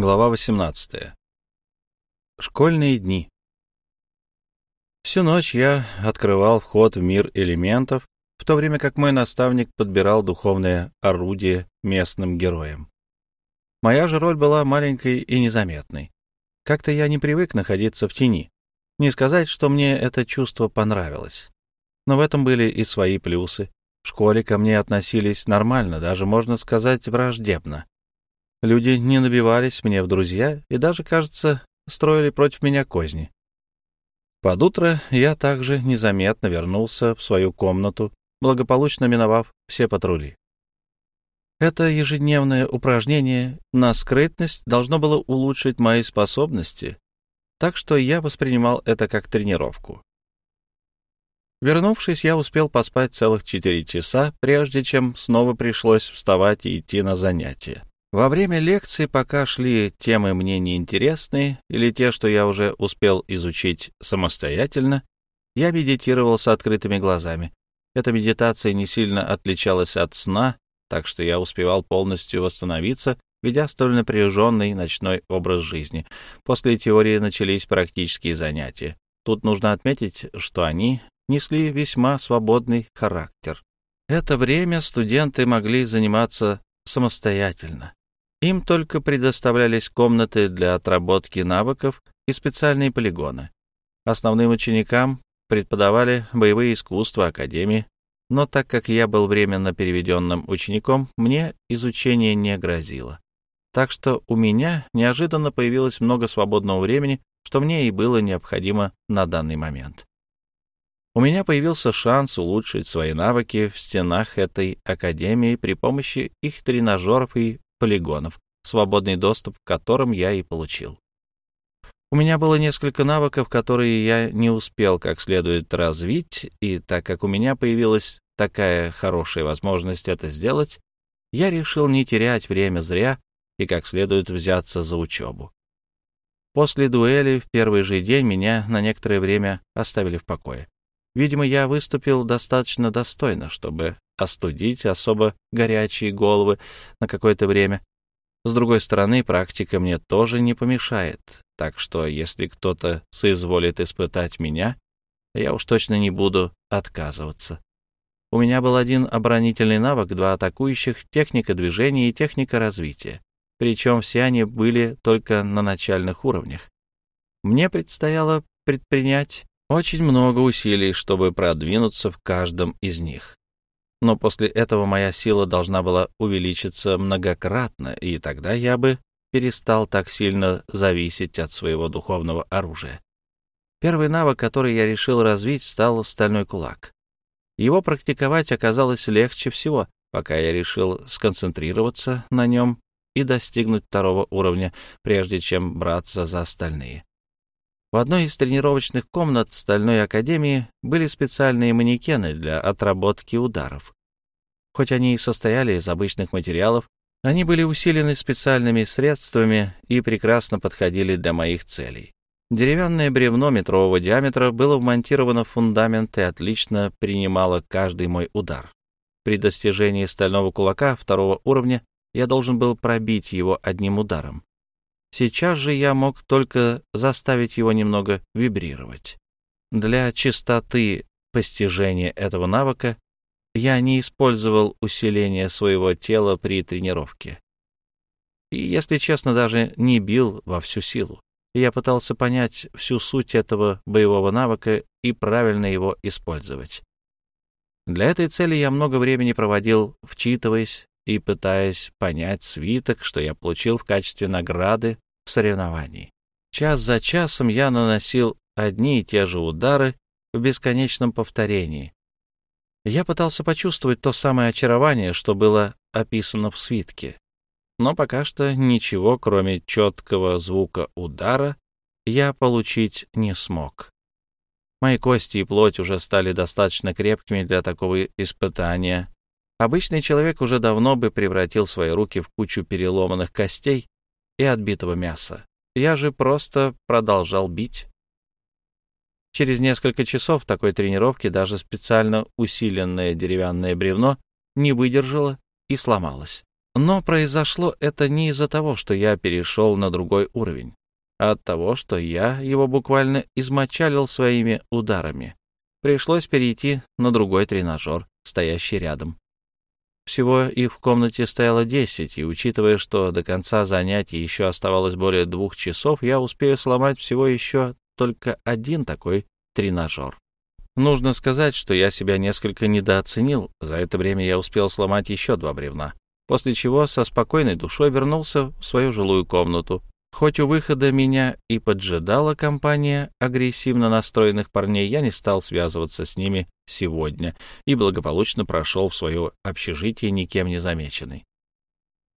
Глава 18. Школьные дни. Всю ночь я открывал вход в мир элементов, в то время как мой наставник подбирал духовное орудие местным героям. Моя же роль была маленькой и незаметной. Как-то я не привык находиться в тени. Не сказать, что мне это чувство понравилось. Но в этом были и свои плюсы. В школе ко мне относились нормально, даже, можно сказать, враждебно. Люди не набивались мне в друзья и даже, кажется, строили против меня козни. Под утро я также незаметно вернулся в свою комнату, благополучно миновав все патрули. Это ежедневное упражнение на скрытность должно было улучшить мои способности, так что я воспринимал это как тренировку. Вернувшись, я успел поспать целых четыре часа, прежде чем снова пришлось вставать и идти на занятия. Во время лекции, пока шли темы мне неинтересные или те, что я уже успел изучить самостоятельно, я медитировал с открытыми глазами. Эта медитация не сильно отличалась от сна, так что я успевал полностью восстановиться, ведя столь напряженный ночной образ жизни. После теории начались практические занятия. Тут нужно отметить, что они несли весьма свободный характер. Это время студенты могли заниматься самостоятельно. Им только предоставлялись комнаты для отработки навыков и специальные полигоны. Основным ученикам преподавали боевые искусства Академии, но так как я был временно переведенным учеником, мне изучение не грозило. Так что у меня неожиданно появилось много свободного времени, что мне и было необходимо на данный момент. У меня появился шанс улучшить свои навыки в стенах этой академии при помощи их тренажеров и полигонов, свободный доступ к которым я и получил. У меня было несколько навыков, которые я не успел как следует развить, и так как у меня появилась такая хорошая возможность это сделать, я решил не терять время зря и как следует взяться за учебу. После дуэли в первый же день меня на некоторое время оставили в покое. Видимо, я выступил достаточно достойно, чтобы остудить особо горячие головы на какое-то время. С другой стороны, практика мне тоже не помешает, так что если кто-то соизволит испытать меня, я уж точно не буду отказываться. У меня был один оборонительный навык, два атакующих, техника движения и техника развития. Причем все они были только на начальных уровнях. Мне предстояло предпринять очень много усилий, чтобы продвинуться в каждом из них но после этого моя сила должна была увеличиться многократно, и тогда я бы перестал так сильно зависеть от своего духовного оружия. Первый навык, который я решил развить, стал стальной кулак. Его практиковать оказалось легче всего, пока я решил сконцентрироваться на нем и достигнуть второго уровня, прежде чем браться за остальные. В одной из тренировочных комнат Стальной Академии были специальные манекены для отработки ударов. Хоть они и состояли из обычных материалов, они были усилены специальными средствами и прекрасно подходили для моих целей. Деревянное бревно метрового диаметра было вмонтировано в фундамент и отлично принимало каждый мой удар. При достижении стального кулака второго уровня я должен был пробить его одним ударом. Сейчас же я мог только заставить его немного вибрировать. Для чистоты постижения этого навыка я не использовал усиление своего тела при тренировке. И, если честно, даже не бил во всю силу. Я пытался понять всю суть этого боевого навыка и правильно его использовать. Для этой цели я много времени проводил, вчитываясь и пытаясь понять свиток, что я получил в качестве награды в соревновании. Час за часом я наносил одни и те же удары в бесконечном повторении. Я пытался почувствовать то самое очарование, что было описано в свитке. Но пока что ничего, кроме четкого звука удара, я получить не смог. Мои кости и плоть уже стали достаточно крепкими для такого испытания, Обычный человек уже давно бы превратил свои руки в кучу переломанных костей и отбитого мяса. Я же просто продолжал бить. Через несколько часов такой тренировки даже специально усиленное деревянное бревно не выдержало и сломалось. Но произошло это не из-за того, что я перешел на другой уровень, а от того, что я его буквально измочалил своими ударами. Пришлось перейти на другой тренажер, стоящий рядом. Всего их в комнате стояло десять, и учитывая, что до конца занятий еще оставалось более двух часов, я успею сломать всего еще только один такой тренажер. Нужно сказать, что я себя несколько недооценил. За это время я успел сломать еще два бревна, после чего со спокойной душой вернулся в свою жилую комнату, Хоть у выхода меня и поджидала компания агрессивно настроенных парней, я не стал связываться с ними сегодня и благополучно прошел в свое общежитие никем не замеченный.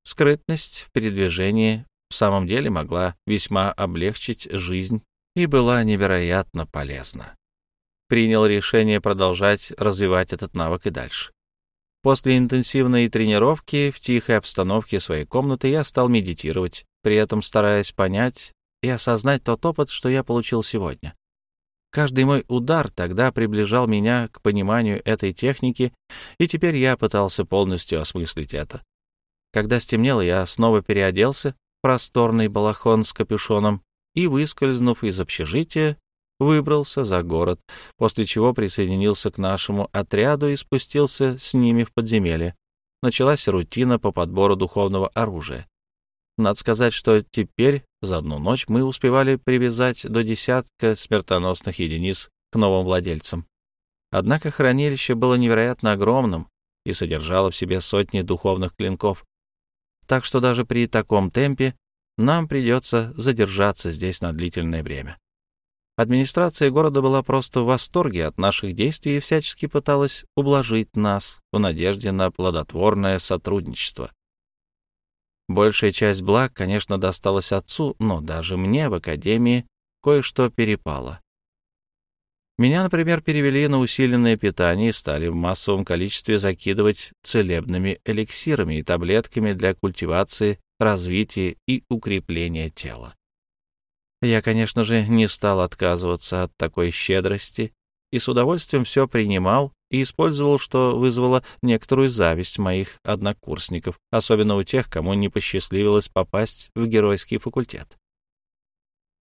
Скрытность в передвижении в самом деле могла весьма облегчить жизнь и была невероятно полезна. Принял решение продолжать развивать этот навык и дальше. После интенсивной тренировки в тихой обстановке своей комнаты я стал медитировать, при этом стараясь понять и осознать тот опыт, что я получил сегодня. Каждый мой удар тогда приближал меня к пониманию этой техники, и теперь я пытался полностью осмыслить это. Когда стемнело, я снова переоделся в просторный балахон с капюшоном и, выскользнув из общежития, выбрался за город, после чего присоединился к нашему отряду и спустился с ними в подземелье. Началась рутина по подбору духовного оружия. Надо сказать, что теперь за одну ночь мы успевали привязать до десятка смертоносных единиц к новым владельцам. Однако хранилище было невероятно огромным и содержало в себе сотни духовных клинков. Так что даже при таком темпе нам придется задержаться здесь на длительное время. Администрация города была просто в восторге от наших действий и всячески пыталась ублажить нас в надежде на плодотворное сотрудничество. Большая часть благ, конечно, досталась отцу, но даже мне в академии кое-что перепало. Меня, например, перевели на усиленное питание и стали в массовом количестве закидывать целебными эликсирами и таблетками для культивации, развития и укрепления тела. Я, конечно же, не стал отказываться от такой щедрости и с удовольствием все принимал и использовал, что вызвало некоторую зависть моих однокурсников, особенно у тех, кому не посчастливилось попасть в геройский факультет.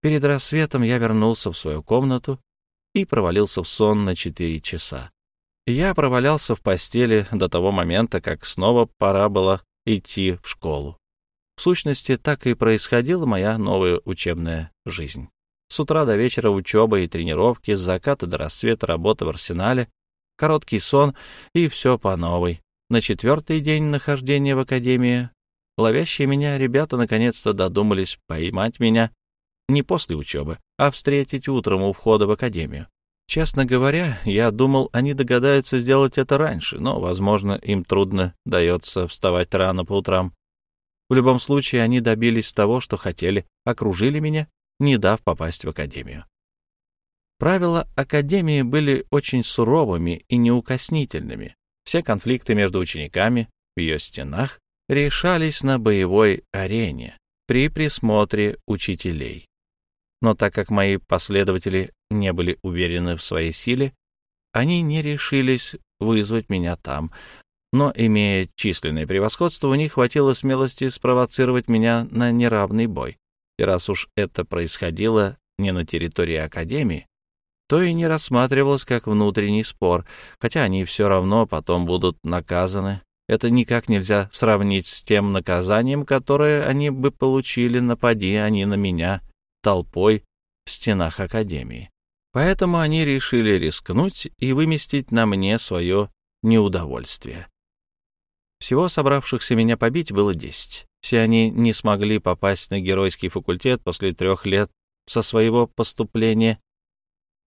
Перед рассветом я вернулся в свою комнату и провалился в сон на четыре часа. Я провалялся в постели до того момента, как снова пора было идти в школу. В сущности, так и происходила моя новая учебная жизнь. С утра до вечера учеба и тренировки, с заката до рассвета работа в арсенале, короткий сон и все по новой. На четвертый день нахождения в академии ловящие меня ребята наконец-то додумались поймать меня не после учебы, а встретить утром у входа в академию. Честно говоря, я думал, они догадаются сделать это раньше, но, возможно, им трудно дается вставать рано по утрам. В любом случае, они добились того, что хотели, окружили меня, не дав попасть в академию. Правила Академии были очень суровыми и неукоснительными. Все конфликты между учениками в ее стенах решались на боевой арене при присмотре учителей. Но так как мои последователи не были уверены в своей силе, они не решились вызвать меня там, но, имея численное превосходство, у них хватило смелости спровоцировать меня на неравный бой. И раз уж это происходило не на территории Академии, то и не рассматривалось как внутренний спор, хотя они все равно потом будут наказаны. Это никак нельзя сравнить с тем наказанием, которое они бы получили, напади они на меня толпой в стенах Академии. Поэтому они решили рискнуть и выместить на мне свое неудовольствие. Всего собравшихся меня побить было десять. Все они не смогли попасть на геройский факультет после трех лет со своего поступления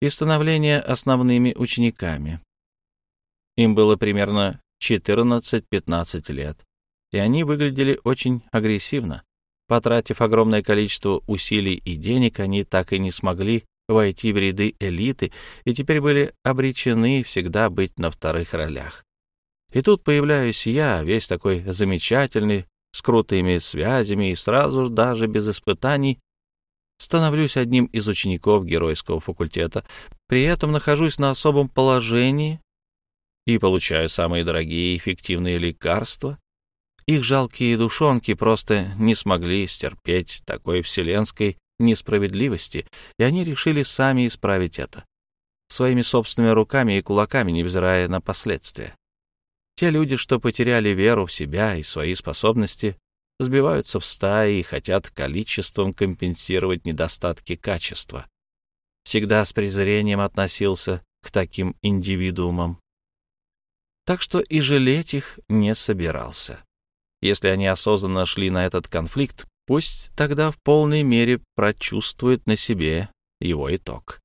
и становления основными учениками. Им было примерно 14-15 лет, и они выглядели очень агрессивно. Потратив огромное количество усилий и денег, они так и не смогли войти в ряды элиты и теперь были обречены всегда быть на вторых ролях. И тут появляюсь я, весь такой замечательный, с крутыми связями и сразу даже без испытаний становлюсь одним из учеников геройского факультета, при этом нахожусь на особом положении и получаю самые дорогие и эффективные лекарства, Их жалкие душонки просто не смогли стерпеть такой вселенской несправедливости, и они решили сами исправить это. Своими собственными руками и кулаками, невзирая на последствия. Те люди, что потеряли веру в себя и свои способности, сбиваются в стаи и хотят количеством компенсировать недостатки качества. Всегда с презрением относился к таким индивидуумам. Так что и жалеть их не собирался. Если они осознанно шли на этот конфликт, пусть тогда в полной мере прочувствуют на себе его итог.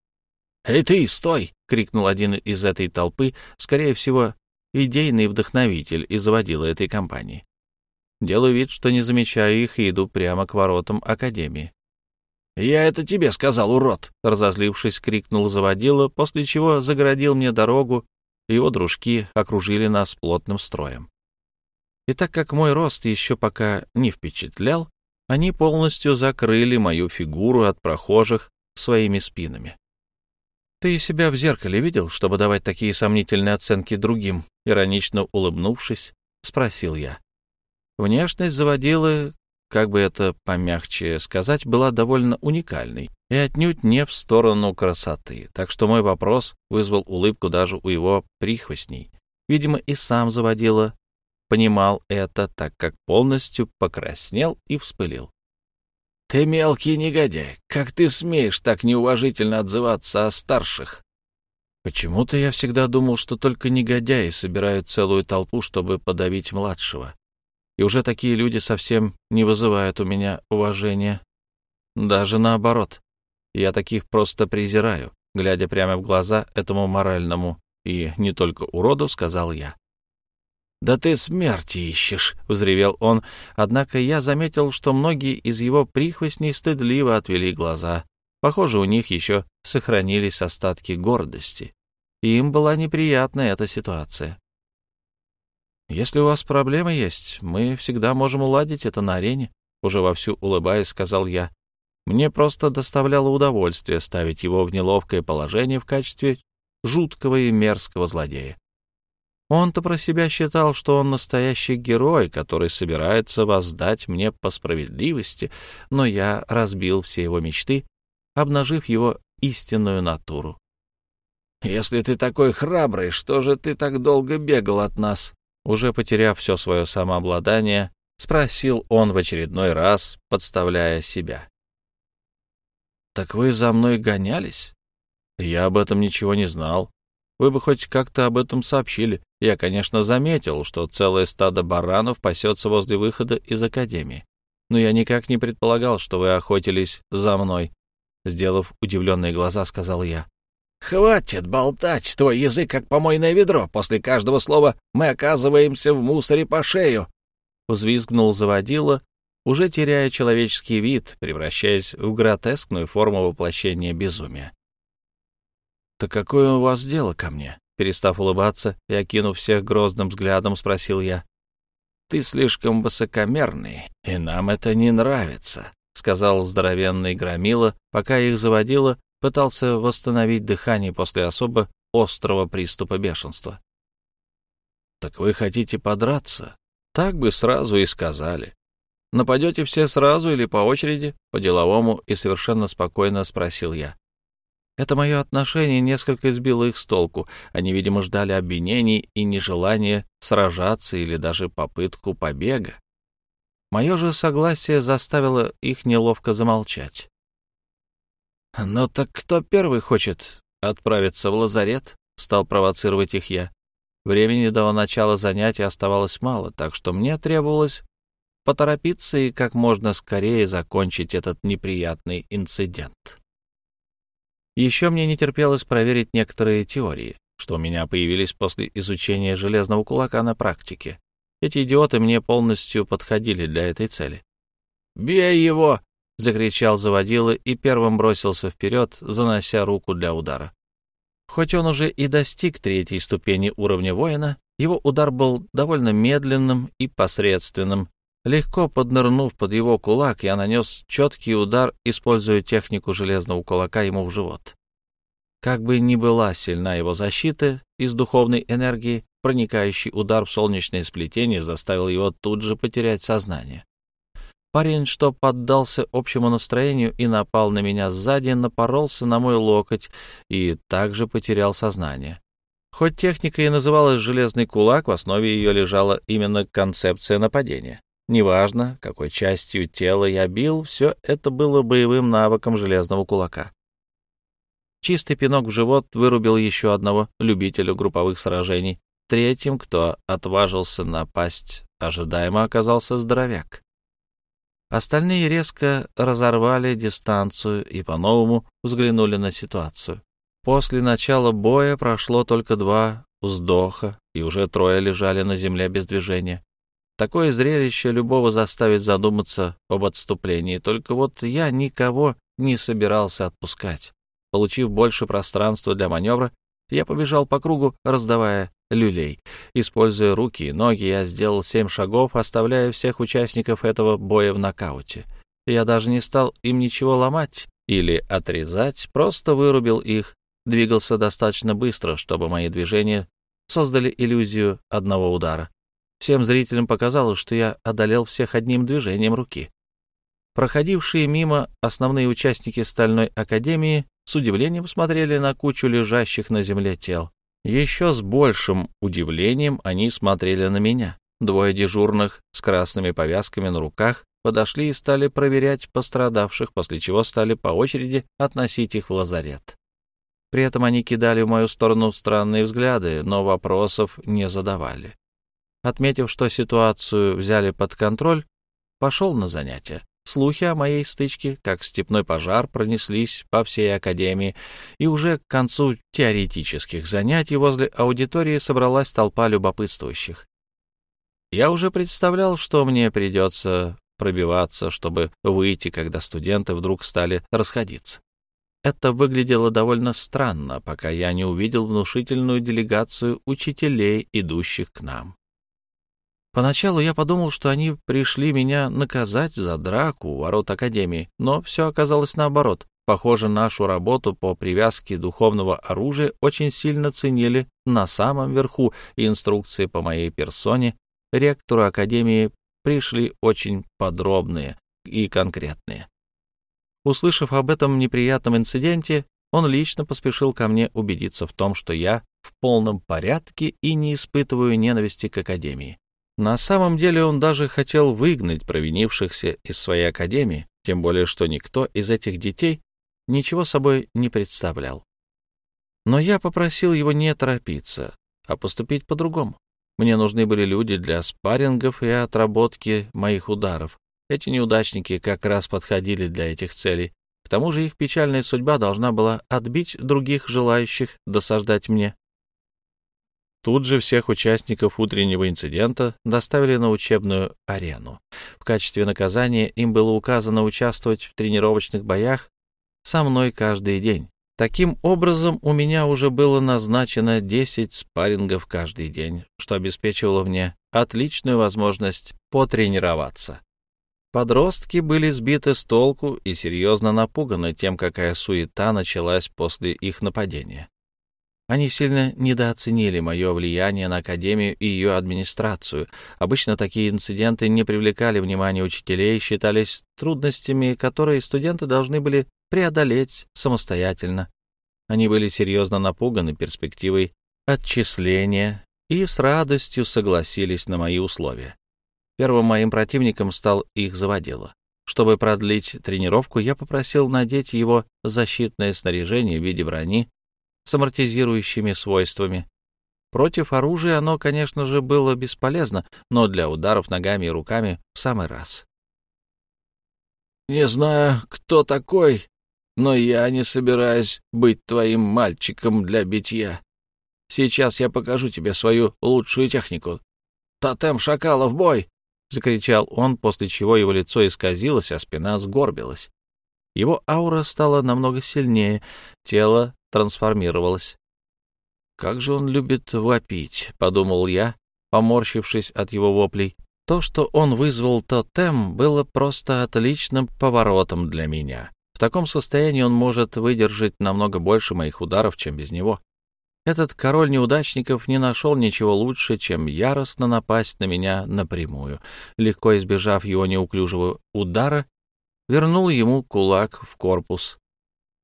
«Эй ты, стой!» — крикнул один из этой толпы, скорее всего, идейный вдохновитель и заводила этой компании. Делаю вид, что не замечаю их и иду прямо к воротам Академии. «Я это тебе сказал, урод!» — разозлившись, крикнул заводила, после чего загородил мне дорогу, его дружки окружили нас плотным строем. И так как мой рост еще пока не впечатлял, они полностью закрыли мою фигуру от прохожих своими спинами. «Ты себя в зеркале видел, чтобы давать такие сомнительные оценки другим?» Иронично улыбнувшись, спросил я. Внешность заводила, как бы это помягче сказать, была довольно уникальной и отнюдь не в сторону красоты, так что мой вопрос вызвал улыбку даже у его прихвостней. Видимо, и сам заводила понимал это, так как полностью покраснел и вспылил. — Ты мелкий негодяй! Как ты смеешь так неуважительно отзываться о старших? Почему-то я всегда думал, что только негодяи собирают целую толпу, чтобы подавить младшего. И уже такие люди совсем не вызывают у меня уважения. Даже наоборот. Я таких просто презираю, глядя прямо в глаза этому моральному и не только уроду, сказал я. «Да ты смерти ищешь!» — взревел он, однако я заметил, что многие из его прихвостней стыдливо отвели глаза. Похоже, у них еще сохранились остатки гордости, им была неприятна эта ситуация. «Если у вас проблемы есть, мы всегда можем уладить это на арене», — уже вовсю улыбаясь, сказал я. Мне просто доставляло удовольствие ставить его в неловкое положение в качестве жуткого и мерзкого злодея. Он-то про себя считал, что он настоящий герой, который собирается воздать мне по справедливости, но я разбил все его мечты, обнажив его истинную натуру. «Если ты такой храбрый, что же ты так долго бегал от нас?» Уже потеряв все свое самообладание, спросил он в очередной раз, подставляя себя. «Так вы за мной гонялись?» «Я об этом ничего не знал. Вы бы хоть как-то об этом сообщили. Я, конечно, заметил, что целое стадо баранов пасется возле выхода из академии. Но я никак не предполагал, что вы охотились за мной. Сделав удивленные глаза, сказал я. «Хватит болтать, твой язык как помойное ведро. После каждого слова мы оказываемся в мусоре по шею!» Взвизгнул заводила, уже теряя человеческий вид, превращаясь в гротескную форму воплощения безумия. «Так какое у вас дело ко мне?» Перестав улыбаться и окинув всех грозным взглядом, спросил я. «Ты слишком высокомерный, и нам это не нравится», — сказал здоровенный громила, пока их заводила, пытался восстановить дыхание после особо острого приступа бешенства. «Так вы хотите подраться?» Так бы сразу и сказали. Нападете все сразу или по очереди? По-деловому и совершенно спокойно спросил я. Это мое отношение несколько сбило их с толку. Они, видимо, ждали обвинений и нежелания сражаться или даже попытку побега. Мое же согласие заставило их неловко замолчать. «Но «Ну так кто первый хочет отправиться в лазарет?» — стал провоцировать их я. Времени до начала занятия оставалось мало, так что мне требовалось поторопиться и как можно скорее закончить этот неприятный инцидент. Еще мне не терпелось проверить некоторые теории, что у меня появились после изучения железного кулака на практике. Эти идиоты мне полностью подходили для этой цели. «Бей его!» — закричал заводила и первым бросился вперед, занося руку для удара. Хоть он уже и достиг третьей ступени уровня воина, его удар был довольно медленным и посредственным, Легко поднырнув под его кулак, я нанес четкий удар, используя технику железного кулака ему в живот. Как бы ни была сильна его защита из духовной энергии, проникающий удар в солнечное сплетение заставил его тут же потерять сознание. Парень, что поддался общему настроению и напал на меня сзади, напоролся на мой локоть и также потерял сознание. Хоть техника и называлась «железный кулак», в основе ее лежала именно концепция нападения. Неважно, какой частью тела я бил, все это было боевым навыком железного кулака. Чистый пинок в живот вырубил еще одного любителя групповых сражений. Третьим, кто отважился напасть, ожидаемо оказался здоровяк. Остальные резко разорвали дистанцию и по-новому взглянули на ситуацию. После начала боя прошло только два вздоха, и уже трое лежали на земле без движения. Такое зрелище любого заставит задуматься об отступлении, только вот я никого не собирался отпускать. Получив больше пространства для маневра, я побежал по кругу, раздавая люлей. Используя руки и ноги, я сделал семь шагов, оставляя всех участников этого боя в нокауте. Я даже не стал им ничего ломать или отрезать, просто вырубил их, двигался достаточно быстро, чтобы мои движения создали иллюзию одного удара. Всем зрителям показалось, что я одолел всех одним движением руки. Проходившие мимо основные участники Стальной Академии с удивлением смотрели на кучу лежащих на земле тел. Еще с большим удивлением они смотрели на меня. Двое дежурных с красными повязками на руках подошли и стали проверять пострадавших, после чего стали по очереди относить их в лазарет. При этом они кидали в мою сторону странные взгляды, но вопросов не задавали. Отметив, что ситуацию взяли под контроль, пошел на занятия. Слухи о моей стычке, как степной пожар, пронеслись по всей академии, и уже к концу теоретических занятий возле аудитории собралась толпа любопытствующих. Я уже представлял, что мне придется пробиваться, чтобы выйти, когда студенты вдруг стали расходиться. Это выглядело довольно странно, пока я не увидел внушительную делегацию учителей, идущих к нам. Поначалу я подумал, что они пришли меня наказать за драку у ворот Академии, но все оказалось наоборот. Похоже, нашу работу по привязке духовного оружия очень сильно ценили на самом верху, и инструкции по моей персоне ректору Академии пришли очень подробные и конкретные. Услышав об этом неприятном инциденте, он лично поспешил ко мне убедиться в том, что я в полном порядке и не испытываю ненависти к Академии. На самом деле он даже хотел выгнать провинившихся из своей академии, тем более что никто из этих детей ничего собой не представлял. Но я попросил его не торопиться, а поступить по-другому. Мне нужны были люди для спаррингов и отработки моих ударов. Эти неудачники как раз подходили для этих целей. К тому же их печальная судьба должна была отбить других желающих досаждать мне. Тут же всех участников утреннего инцидента доставили на учебную арену. В качестве наказания им было указано участвовать в тренировочных боях со мной каждый день. Таким образом, у меня уже было назначено 10 спаррингов каждый день, что обеспечивало мне отличную возможность потренироваться. Подростки были сбиты с толку и серьезно напуганы тем, какая суета началась после их нападения. Они сильно недооценили мое влияние на Академию и ее администрацию. Обычно такие инциденты не привлекали внимания учителей и считались трудностями, которые студенты должны были преодолеть самостоятельно. Они были серьезно напуганы перспективой отчисления и с радостью согласились на мои условия. Первым моим противником стал их заводила. Чтобы продлить тренировку, я попросил надеть его защитное снаряжение в виде брони с амортизирующими свойствами. Против оружия оно, конечно же, было бесполезно, но для ударов ногами и руками в самый раз. «Не знаю, кто такой, но я не собираюсь быть твоим мальчиком для битья. Сейчас я покажу тебе свою лучшую технику. Тотем шакала в бой!» — закричал он, после чего его лицо исказилось, а спина сгорбилась. Его аура стала намного сильнее, тело трансформировалась. «Как же он любит вопить», — подумал я, поморщившись от его воплей. То, что он вызвал тотем, было просто отличным поворотом для меня. В таком состоянии он может выдержать намного больше моих ударов, чем без него. Этот король неудачников не нашел ничего лучше, чем яростно напасть на меня напрямую. Легко избежав его неуклюжего удара, вернул ему кулак в корпус.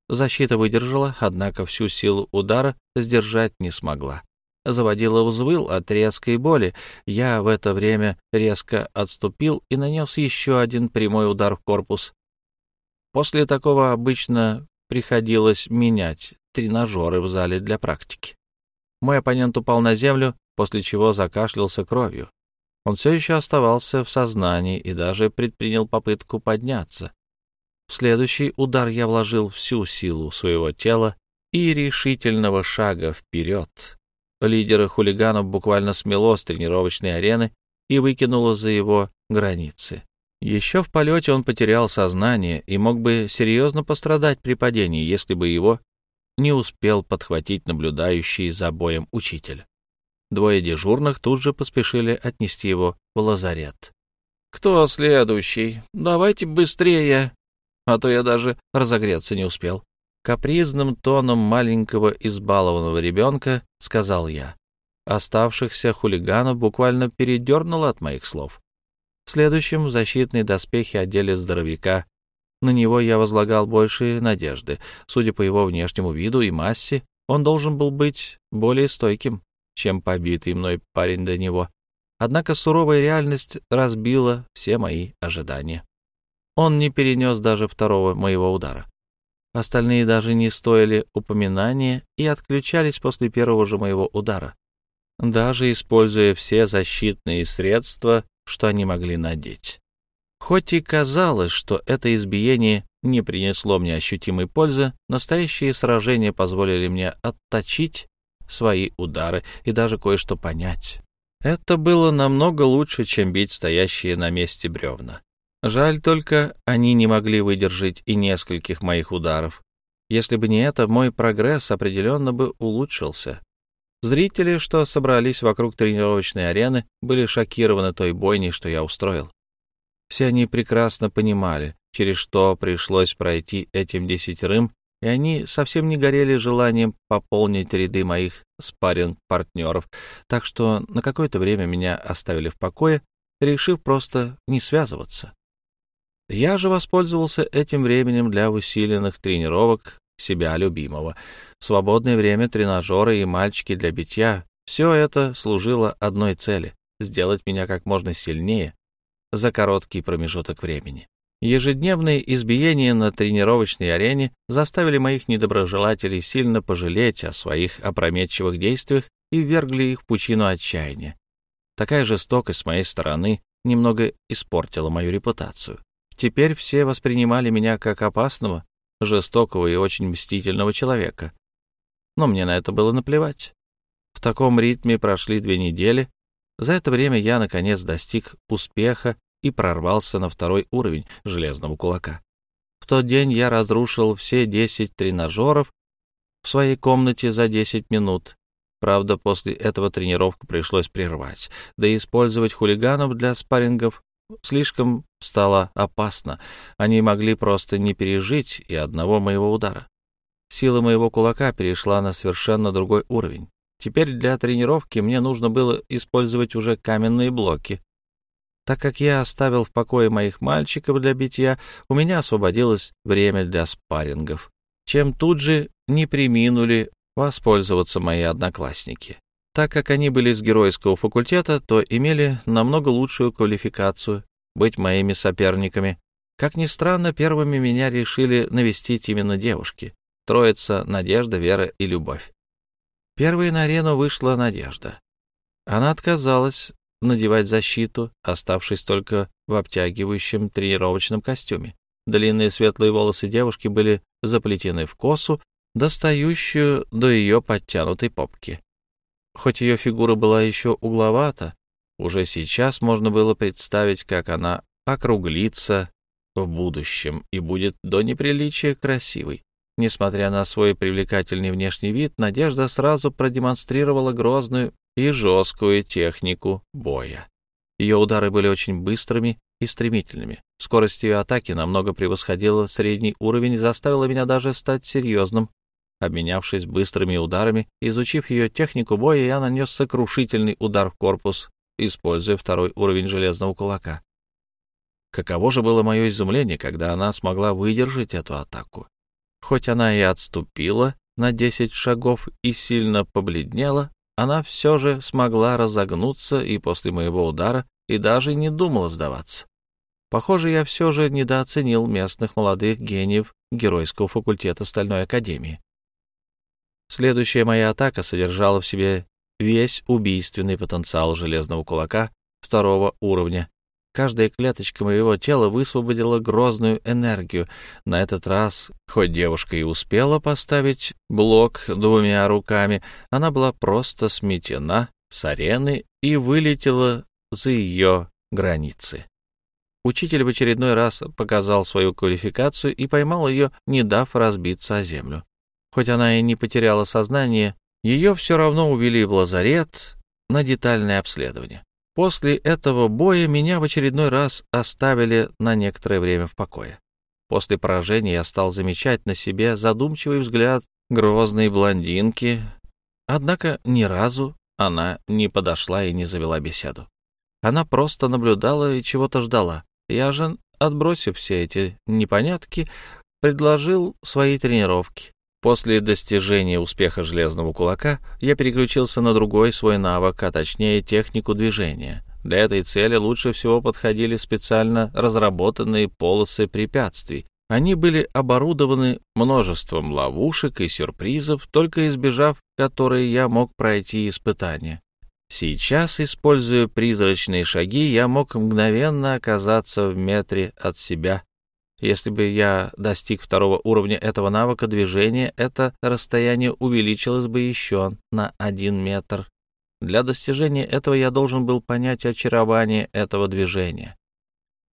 Защита выдержала, однако всю силу удара сдержать не смогла. Заводила взвыл от резкой боли. Я в это время резко отступил и нанес еще один прямой удар в корпус. После такого обычно приходилось менять тренажеры в зале для практики. Мой оппонент упал на землю, после чего закашлялся кровью. Он все еще оставался в сознании и даже предпринял попытку подняться. В следующий удар я вложил всю силу своего тела и решительного шага вперед. Лидера хулиганов буквально смело с тренировочной арены и выкинуло за его границы. Еще в полете он потерял сознание и мог бы серьезно пострадать при падении, если бы его не успел подхватить наблюдающий за боем учитель. Двое дежурных тут же поспешили отнести его в лазарет. «Кто следующий? Давайте быстрее, а то я даже разогреться не успел». Капризным тоном маленького избалованного ребенка сказал я. Оставшихся хулиганов буквально передернуло от моих слов. Следующим защитные доспехи одели здоровяка на него я возлагал большие надежды. Судя по его внешнему виду и массе, он должен был быть более стойким, чем побитый мной парень до него. Однако суровая реальность разбила все мои ожидания. Он не перенес даже второго моего удара. Остальные даже не стоили упоминания и отключались после первого же моего удара, даже используя все защитные средства, что они могли надеть. Хоть и казалось, что это избиение не принесло мне ощутимой пользы, настоящие сражения позволили мне отточить свои удары и даже кое-что понять. Это было намного лучше, чем бить стоящие на месте бревна. Жаль только, они не могли выдержать и нескольких моих ударов. Если бы не это, мой прогресс определенно бы улучшился. Зрители, что собрались вокруг тренировочной арены, были шокированы той бойней, что я устроил. Все они прекрасно понимали, через что пришлось пройти этим десятерым, и они совсем не горели желанием пополнить ряды моих спарринг-партнеров, так что на какое-то время меня оставили в покое, решив просто не связываться. Я же воспользовался этим временем для усиленных тренировок себя любимого. Свободное время, тренажеры и мальчики для битья — все это служило одной цели — сделать меня как можно сильнее за короткий промежуток времени. Ежедневные избиения на тренировочной арене заставили моих недоброжелателей сильно пожалеть о своих опрометчивых действиях и ввергли их в пучину отчаяния. Такая жестокость с моей стороны немного испортила мою репутацию. Теперь все воспринимали меня как опасного, жестокого и очень мстительного человека. Но мне на это было наплевать. В таком ритме прошли две недели. За это время я, наконец, достиг успеха и прорвался на второй уровень железного кулака. В тот день я разрушил все десять тренажеров в своей комнате за десять минут. Правда, после этого тренировку пришлось прервать, да и использовать хулиганов для спаррингов слишком стало опасно. Они могли просто не пережить и одного моего удара. Сила моего кулака перешла на совершенно другой уровень. Теперь для тренировки мне нужно было использовать уже каменные блоки, так как я оставил в покое моих мальчиков для битья, у меня освободилось время для спаррингов, чем тут же не приминули воспользоваться мои одноклассники. Так как они были из геройского факультета, то имели намного лучшую квалификацию быть моими соперниками. Как ни странно, первыми меня решили навестить именно девушки. Троица — Надежда, Вера и Любовь. Первой на арену вышла Надежда. Она отказалась надевать защиту, оставшись только в обтягивающем тренировочном костюме. Длинные светлые волосы девушки были заплетены в косу, достающую до ее подтянутой попки. Хоть ее фигура была еще угловата, уже сейчас можно было представить, как она округлится в будущем и будет до неприличия красивой. Несмотря на свой привлекательный внешний вид, Надежда сразу продемонстрировала грозную и жесткую технику боя. Ее удары были очень быстрыми и стремительными. Скорость ее атаки намного превосходила средний уровень и заставила меня даже стать серьезным Обменявшись быстрыми ударами, изучив ее технику боя, я нанес сокрушительный удар в корпус, используя второй уровень железного кулака. Каково же было мое изумление, когда она смогла выдержать эту атаку. Хоть она и отступила на десять шагов и сильно побледнела, она все же смогла разогнуться и после моего удара и даже не думала сдаваться. Похоже, я все же недооценил местных молодых гениев Геройского факультета Стальной Академии. Следующая моя атака содержала в себе весь убийственный потенциал железного кулака второго уровня. Каждая клеточка моего тела высвободила грозную энергию. На этот раз, хоть девушка и успела поставить блок двумя руками, она была просто сметена с арены и вылетела за ее границы. Учитель в очередной раз показал свою квалификацию и поймал ее, не дав разбиться о землю. Хоть она и не потеряла сознание, ее все равно увели в лазарет на детальное обследование. После этого боя меня в очередной раз оставили на некоторое время в покое. После поражения я стал замечать на себе задумчивый взгляд грозной блондинки, однако ни разу она не подошла и не завела беседу. Она просто наблюдала и чего-то ждала. Я же, отбросив все эти непонятки, предложил свои тренировки. После достижения успеха железного кулака я переключился на другой свой навык, а точнее технику движения. Для этой цели лучше всего подходили специально разработанные полосы препятствий. Они были оборудованы множеством ловушек и сюрпризов, только избежав которые я мог пройти испытания. Сейчас, используя призрачные шаги, я мог мгновенно оказаться в метре от себя если бы я достиг второго уровня этого навыка движения, это расстояние увеличилось бы еще на один метр. Для достижения этого я должен был понять очарование этого движения.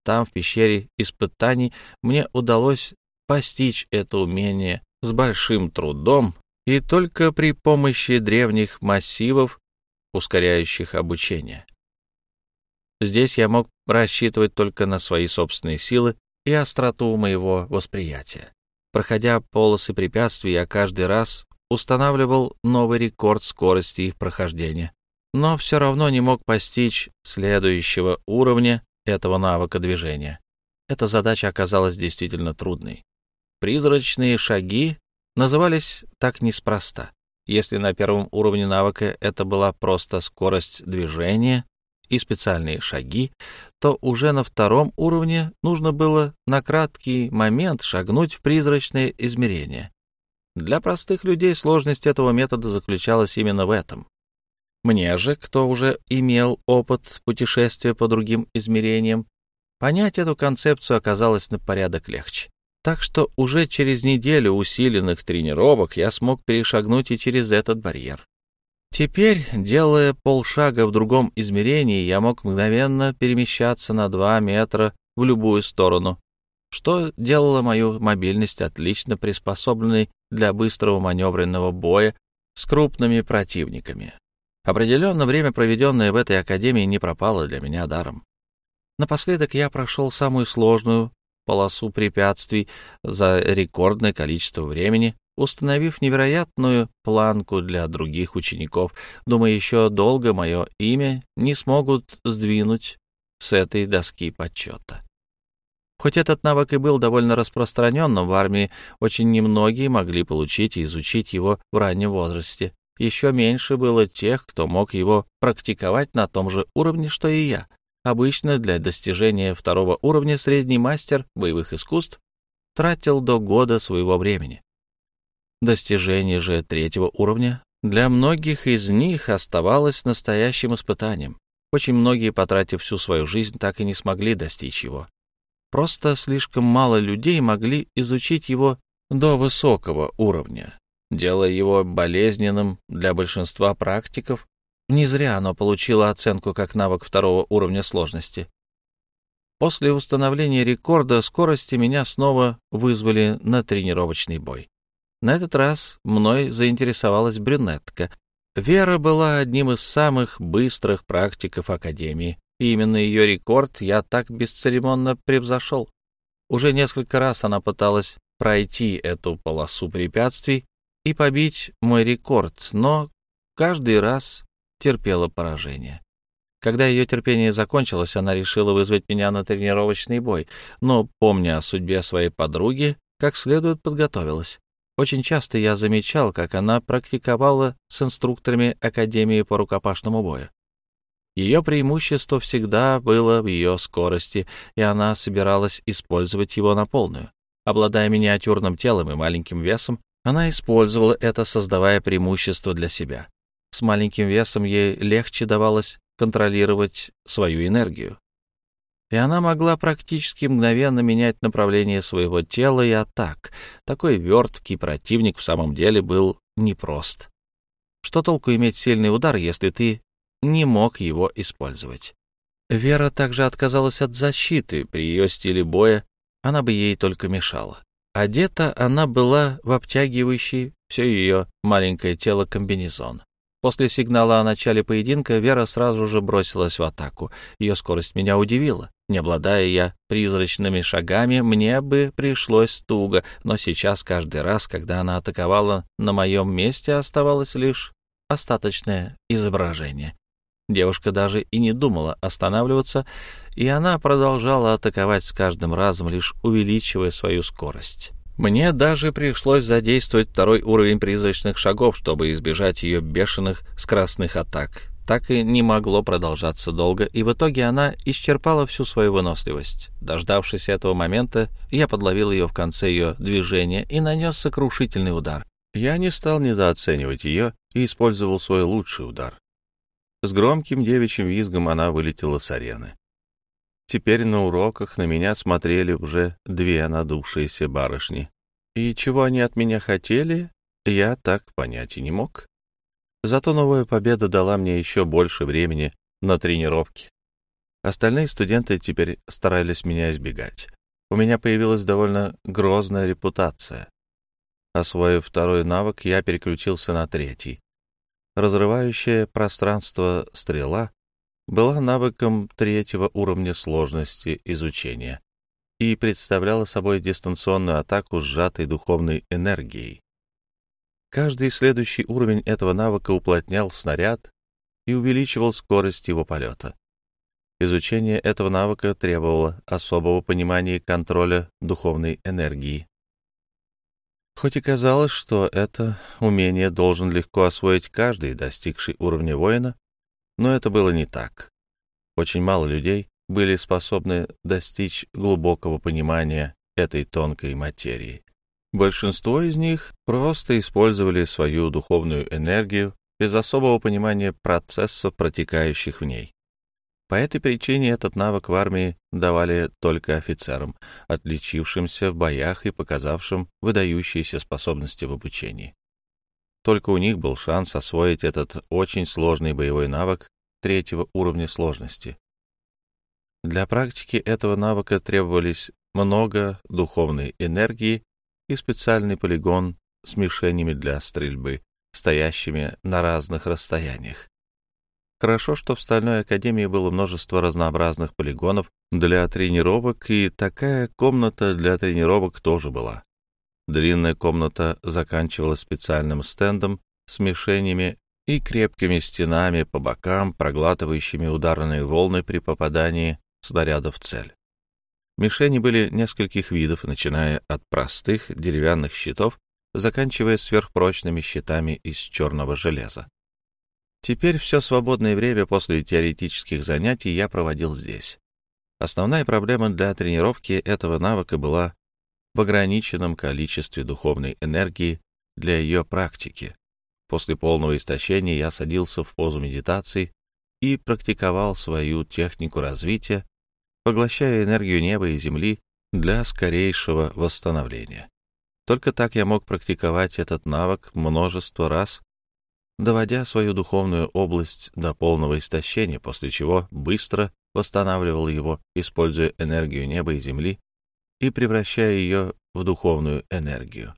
Там, в пещере испытаний, мне удалось постичь это умение с большим трудом и только при помощи древних массивов, ускоряющих обучение. Здесь я мог рассчитывать только на свои собственные силы и остроту моего восприятия. Проходя полосы препятствий, я каждый раз устанавливал новый рекорд скорости их прохождения, но все равно не мог постичь следующего уровня этого навыка движения. Эта задача оказалась действительно трудной. Призрачные шаги назывались так неспроста. Если на первом уровне навыка это была просто скорость движения, и специальные шаги, то уже на втором уровне нужно было на краткий момент шагнуть в призрачное измерение. Для простых людей сложность этого метода заключалась именно в этом. Мне же, кто уже имел опыт путешествия по другим измерениям, понять эту концепцию оказалось на порядок легче. Так что уже через неделю усиленных тренировок я смог перешагнуть и через этот барьер. Теперь, делая полшага в другом измерении, я мог мгновенно перемещаться на два метра в любую сторону, что делало мою мобильность отлично приспособленной для быстрого маневренного боя с крупными противниками. Определенно, время, проведенное в этой академии, не пропало для меня даром. Напоследок я прошел самую сложную полосу препятствий за рекордное количество времени, установив невероятную планку для других учеников. Думаю, еще долго мое имя не смогут сдвинуть с этой доски почета. Хоть этот навык и был довольно распространенным в армии, очень немногие могли получить и изучить его в раннем возрасте. Еще меньше было тех, кто мог его практиковать на том же уровне, что и я. Обычно для достижения второго уровня средний мастер боевых искусств тратил до года своего времени. Достижение же третьего уровня для многих из них оставалось настоящим испытанием. Очень многие, потратив всю свою жизнь, так и не смогли достичь его. Просто слишком мало людей могли изучить его до высокого уровня, делая его болезненным для большинства практиков. Не зря оно получило оценку как навык второго уровня сложности. После установления рекорда скорости меня снова вызвали на тренировочный бой. На этот раз мной заинтересовалась брюнетка. Вера была одним из самых быстрых практиков Академии, и именно ее рекорд я так бесцеремонно превзошел. Уже несколько раз она пыталась пройти эту полосу препятствий, и побить мой рекорд, но каждый раз терпела поражение. Когда ее терпение закончилось, она решила вызвать меня на тренировочный бой, но, помня о судьбе своей подруги, как следует подготовилась. Очень часто я замечал, как она практиковала с инструкторами Академии по рукопашному бою. Ее преимущество всегда было в ее скорости, и она собиралась использовать его на полную. Обладая миниатюрным телом и маленьким весом, она использовала это, создавая преимущество для себя. С маленьким весом ей легче давалось контролировать свою энергию. И она могла практически мгновенно менять направление своего тела и атак. Такой верткий противник в самом деле был непрост. Что толку иметь сильный удар, если ты не мог его использовать? Вера также отказалась от защиты. При ее стиле боя она бы ей только мешала. Одета она была в обтягивающий все ее маленькое тело комбинезон. После сигнала о начале поединка Вера сразу же бросилась в атаку. Ее скорость меня удивила. Не обладая я призрачными шагами, мне бы пришлось туго, но сейчас каждый раз, когда она атаковала, на моем месте оставалось лишь остаточное изображение. Девушка даже и не думала останавливаться, и она продолжала атаковать с каждым разом, лишь увеличивая свою скорость. Мне даже пришлось задействовать второй уровень призрачных шагов, чтобы избежать ее бешеных скоростных атак. Так и не могло продолжаться долго, и в итоге она исчерпала всю свою выносливость. Дождавшись этого момента, я подловил ее в конце ее движения и нанес сокрушительный удар. Я не стал недооценивать ее и использовал свой лучший удар. С громким девичьим визгом она вылетела с арены. Теперь на уроках на меня смотрели уже две надувшиеся барышни. И чего они от меня хотели, я так понять и не мог. Зато новая победа дала мне еще больше времени на тренировки. Остальные студенты теперь старались меня избегать. У меня появилась довольно грозная репутация. Освоив второй навык, я переключился на третий. Разрывающая пространство стрела была навыком третьего уровня сложности изучения и представляла собой дистанционную атаку сжатой духовной энергией. Каждый следующий уровень этого навыка уплотнял снаряд и увеличивал скорость его полета. Изучение этого навыка требовало особого понимания и контроля духовной энергии. Хоть и казалось, что это умение должен легко освоить каждый, достигший уровня воина, но это было не так. Очень мало людей были способны достичь глубокого понимания этой тонкой материи. Большинство из них просто использовали свою духовную энергию без особого понимания процессов, протекающих в ней. По этой причине этот навык в армии давали только офицерам, отличившимся в боях и показавшим выдающиеся способности в обучении. Только у них был шанс освоить этот очень сложный боевой навык третьего уровня сложности. Для практики этого навыка требовались много духовной энергии и специальный полигон с мишенями для стрельбы, стоящими на разных расстояниях. Хорошо, что в Стальной Академии было множество разнообразных полигонов для тренировок, и такая комната для тренировок тоже была. Длинная комната заканчивалась специальным стендом с мишенями и крепкими стенами по бокам, проглатывающими ударные волны при попадании снаряда в цель. Мишени были нескольких видов, начиная от простых деревянных щитов, заканчивая сверхпрочными щитами из черного железа. Теперь все свободное время после теоретических занятий я проводил здесь. Основная проблема для тренировки этого навыка была в ограниченном количестве духовной энергии для ее практики. После полного истощения я садился в позу медитации и практиковал свою технику развития, поглощая энергию неба и земли для скорейшего восстановления. Только так я мог практиковать этот навык множество раз, доводя свою духовную область до полного истощения, после чего быстро восстанавливал его, используя энергию неба и земли и превращая ее в духовную энергию.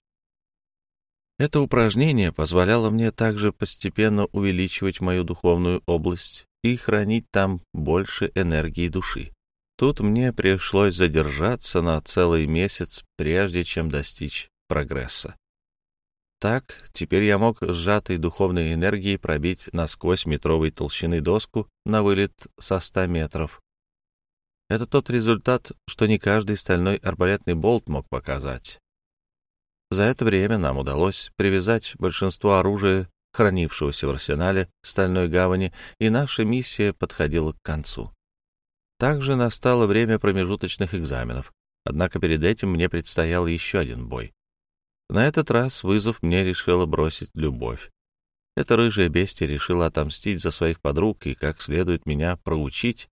Это упражнение позволяло мне также постепенно увеличивать мою духовную область и хранить там больше энергии души. Тут мне пришлось задержаться на целый месяц, прежде чем достичь прогресса. так, теперь я мог сжатой духовной энергией пробить насквозь метровой толщины доску на вылет со ста метров. Это тот результат, что не каждый стальной арбалетный болт мог показать. За это время нам удалось привязать большинство оружия, хранившегося в арсенале стальной гавани, и наша миссия подходила к концу. Также настало время промежуточных экзаменов, однако перед этим мне предстоял еще один бой. На этот раз вызов мне решила бросить любовь. Эта рыжая бестия решила отомстить за своих подруг и как следует меня проучить.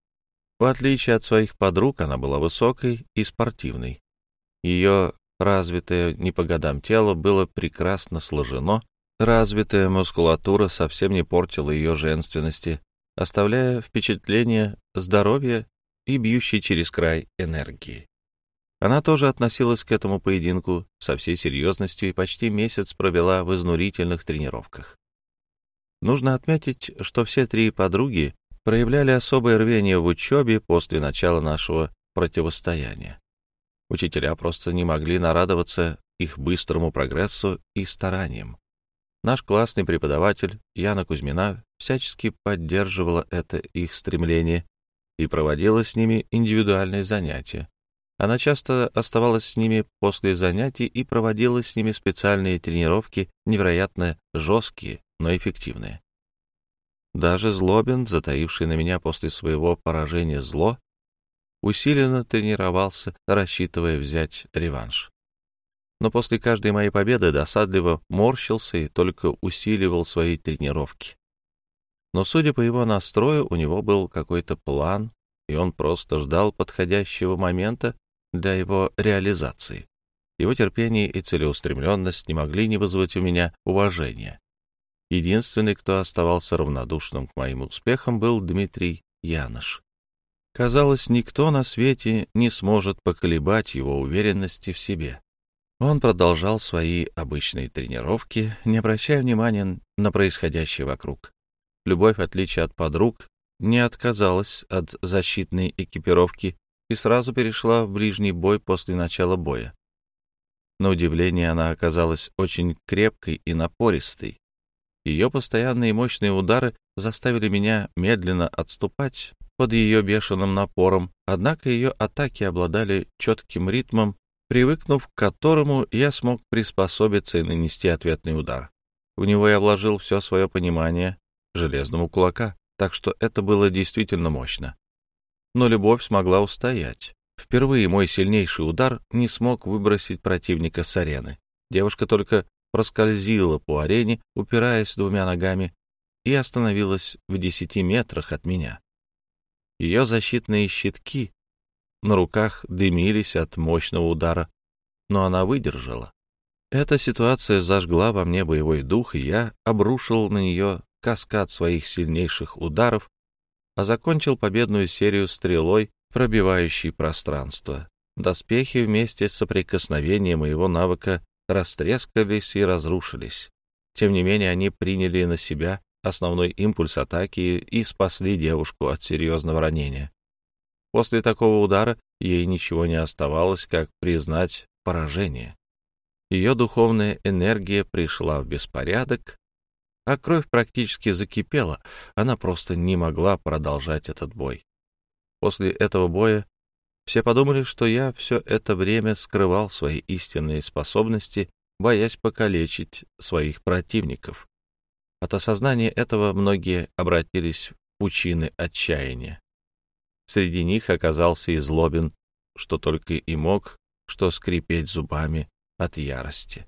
В отличие от своих подруг, она была высокой и спортивной. Ее развитое не по годам тело было прекрасно сложено, развитая мускулатура совсем не портила ее женственности, оставляя впечатление здоровья и бьющей через край энергии. Она тоже относилась к этому поединку со всей серьезностью и почти месяц провела в изнурительных тренировках. Нужно отметить, что все три подруги проявляли особое рвение в учебе после начала нашего противостояния. Учителя просто не могли нарадоваться их быстрому прогрессу и стараниям. Наш классный преподаватель Яна Кузьмина всячески поддерживала это их стремление и проводила с ними индивидуальные занятия, она часто оставалась с ними после занятий и проводила с ними специальные тренировки, невероятно жесткие, но эффективные. Даже Злобин, затаивший на меня после своего поражения зло, усиленно тренировался, рассчитывая взять реванш. Но после каждой моей победы досадливо морщился и только усиливал свои тренировки. Но, судя по его настрою, у него был какой-то план, и он просто ждал подходящего момента, для его реализации. Его терпение и целеустремленность не могли не вызвать у меня уважения. Единственный, кто оставался равнодушным к моим успехам, был Дмитрий Янош. Казалось, никто на свете не сможет поколебать его уверенности в себе. Он продолжал свои обычные тренировки, не обращая внимания на происходящее вокруг. Любовь, в отличие от подруг, не отказалась от защитной экипировки и сразу перешла в ближний бой после начала боя. На удивление она оказалась очень крепкой и напористой. Ее постоянные мощные удары заставили меня медленно отступать под ее бешеным напором, однако ее атаки обладали четким ритмом, привыкнув к которому я смог приспособиться и нанести ответный удар. В него я вложил все свое понимание железного кулака, так что это было действительно мощно но любовь смогла устоять. Впервые мой сильнейший удар не смог выбросить противника с арены. Девушка только проскользила по арене, упираясь двумя ногами, и остановилась в десяти метрах от меня. Ее защитные щитки на руках дымились от мощного удара, но она выдержала. Эта ситуация зажгла во мне боевой дух, и я обрушил на нее каскад своих сильнейших ударов, а закончил победную серию стрелой, пробивающей пространство. Доспехи вместе с соприкосновением моего навыка растрескались и разрушились. Тем не менее, они приняли на себя основной импульс атаки и спасли девушку от серьезного ранения. После такого удара ей ничего не оставалось, как признать поражение. Ее духовная энергия пришла в беспорядок, а кровь практически закипела, она просто не могла продолжать этот бой. После этого боя все подумали, что я все это время скрывал свои истинные способности, боясь покалечить своих противников. От осознания этого многие обратились в пучины отчаяния. Среди них оказался и злобин, что только и мог, что скрипеть зубами от ярости.